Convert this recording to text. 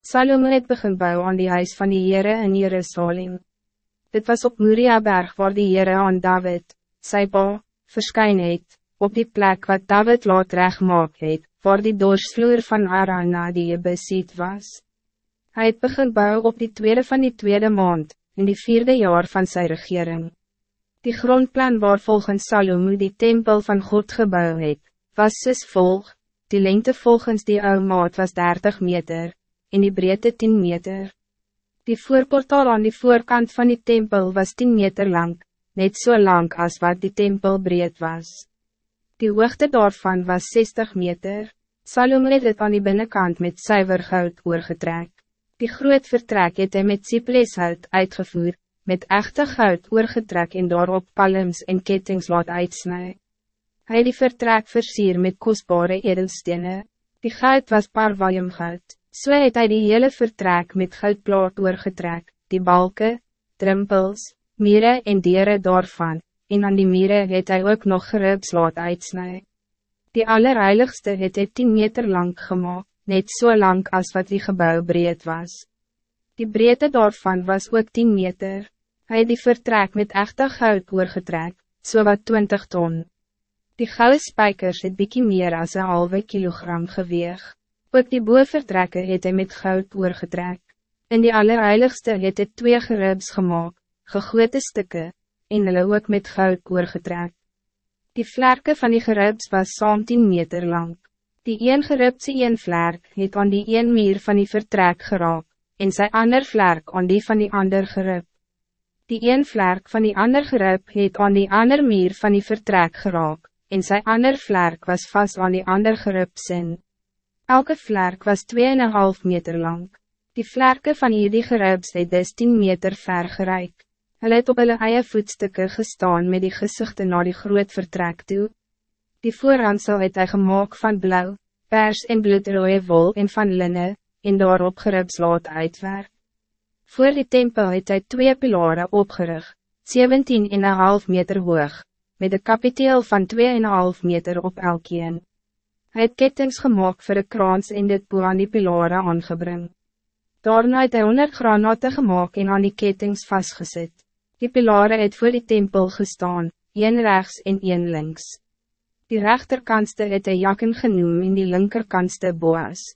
Salome het begin bou aan die huis van die Heere in Jerusalem. Dit was op Moriaberg waar die Heere aan David, sy pa, verskyn het, op die plek wat David laat rechtmaak het, waar die doorsvloer van Arana die besiet was. Hij het begin bou op die tweede van die tweede maand, in die vierde jaar van zijn regering. Die grondplan waar volgens Salome die tempel van God gebouw het, was soos volg, die lengte volgens die oude maat was 30 meter, en die breedte 10 meter. Die voorportaal aan die voorkant van die tempel was 10 meter lang, net zo so lang als wat die tempel breed was. Die hoogte daarvan was 60 meter. Salome het het aan die binnenkant met zuiver goud oorgetrek. Die groot vertrek het hy met cipreshout uitgevoerd, met echte goud oorgetrek en daarop palms en kettings laat uitsnij. Hij die vertrek versier met kostbare edelstenen. Die goud was parvalium goud. So het hy die hele vertrek met goudplaat oorgetrek, die balken, trimpels, mieren en dieren daarvan, en aan die mieren het hij ook nog geribs laat uitsnij. Die allerheiligste het hy 10 meter lang gemaakt, net zo so lang als wat die gebouw breed was. Die breedte daarvan was ook 10 meter. Hij die vertrek met echte goud oorgetrek, so wat 20 ton. Die gouden spijkers het bykie meer as een halve kilogram geweeg. Ook die boevertrekke het hy met goud oorgetrek. In die allerheiligste het hy twee geribs gemaakt, gegote stukken, en hulle ook met goud oorgetrek. Die vlerke van die geribs was saam 10 meter lang. Die een geribse een vlerk het aan die een meer van die vertrek geraak, en sy ander vlerk aan die van die ander gerib. Die een vlerk van die ander gerib het aan die ander meer van die vertrek geraak, en sy ander vlerk was vast aan die ander gerib sin. Elke vlerk was 2,5 meter lang. Die vlerke van hierdie geribs het dus 10 meter ver gereik. Hulle het op hulle eie voetstukke gestaan met die gezichten naar die groot vertrek toe. Die voorhansel het hy gemaakt van blauw, pers en bloedrooie wol en van linne, en daarop geribs laat uitwerk. Voor die tempel het hy twee pilare opgerig, 17,5 meter hoog, met een kapiteel van 2,5 meter op elkeen. Hij het kettings gemaakt voor de kraans en dit boe aan die pilare aangebring. Daarna het hy 100 granate gemaakt en aan die kettings vastgezet. Die pilare het voor die tempel gestaan, een rechts en een links. Die rechterkantste het hy jakken genoem en die linkerkantste boas.